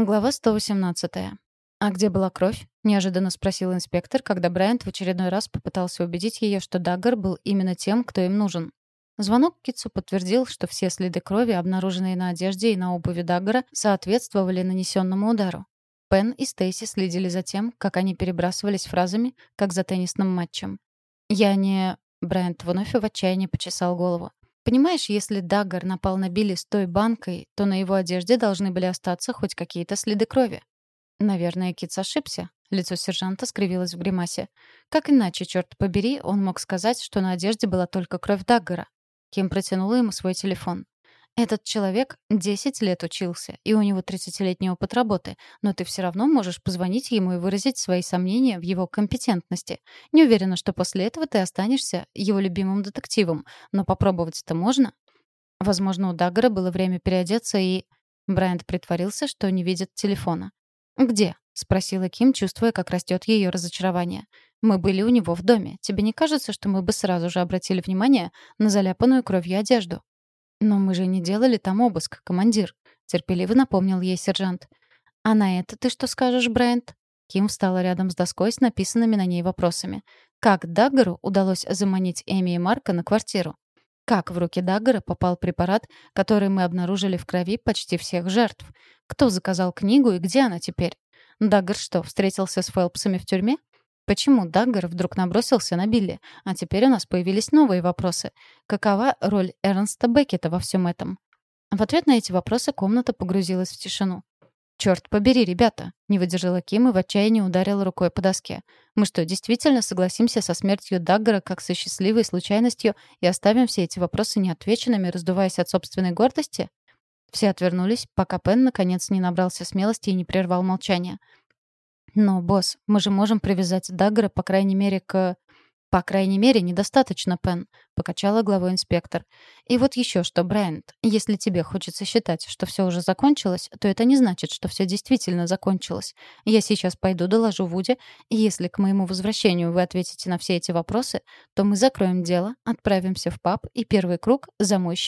Глава 118. «А где была кровь?» — неожиданно спросил инспектор, когда Брайант в очередной раз попытался убедить ее, что Даггар был именно тем, кто им нужен. Звонок Китсу подтвердил, что все следы крови, обнаруженные на одежде и на обуви Даггара, соответствовали нанесенному удару. Пен и Стейси следили за тем, как они перебрасывались фразами, как за теннисным матчем. «Я не...» — Брайант вновь в отчаянии почесал голову. Понимаешь, если Даггар напал на Билли с той банкой, то на его одежде должны были остаться хоть какие-то следы крови. Наверное, Китс ошибся. Лицо сержанта скривилось в гримасе. Как иначе, черт побери, он мог сказать, что на одежде была только кровь Даггара? Ким протянула ему свой телефон. Этот человек 10 лет учился, и у него 30-летний опыт работы, но ты все равно можешь позвонить ему и выразить свои сомнения в его компетентности. Не уверена, что после этого ты останешься его любимым детективом, но попробовать-то можно. Возможно, у Даггара было время переодеться, и... Брайант притворился, что не видит телефона. «Где?» — спросила Ким, чувствуя, как растет ее разочарование. «Мы были у него в доме. Тебе не кажется, что мы бы сразу же обратили внимание на заляпанную кровью одежду?» «Но мы же не делали там обыск, командир», — терпеливо напомнил ей сержант. «А на это ты что скажешь, Брайант?» Ким встала рядом с доской с написанными на ней вопросами. Как Даггару удалось заманить Эми и Марка на квартиру? Как в руки Даггара попал препарат, который мы обнаружили в крови почти всех жертв? Кто заказал книгу и где она теперь? Даггар что, встретился с Фелпсами в тюрьме? Почему Даггар вдруг набросился на Билли? А теперь у нас появились новые вопросы. Какова роль Эрнста Беккета во всем этом? В ответ на эти вопросы комната погрузилась в тишину. «Чёрт побери, ребята!» — не выдержала Ким и в отчаянии ударила рукой по доске. «Мы что, действительно согласимся со смертью Даггара как со счастливой случайностью и оставим все эти вопросы неотвеченными, раздуваясь от собственной гордости?» Все отвернулись, пока Пен наконец не набрался смелости и не прервал молчание. «Но, босс, мы же можем привязать Даггера, по крайней мере, к...» «По крайней мере, недостаточно, Пен», — покачала головой инспектор. «И вот еще что, Брайант, если тебе хочется считать, что все уже закончилось, то это не значит, что все действительно закончилось. Я сейчас пойду доложу Вуде, и если к моему возвращению вы ответите на все эти вопросы, то мы закроем дело, отправимся в паб, и первый круг за мой счет.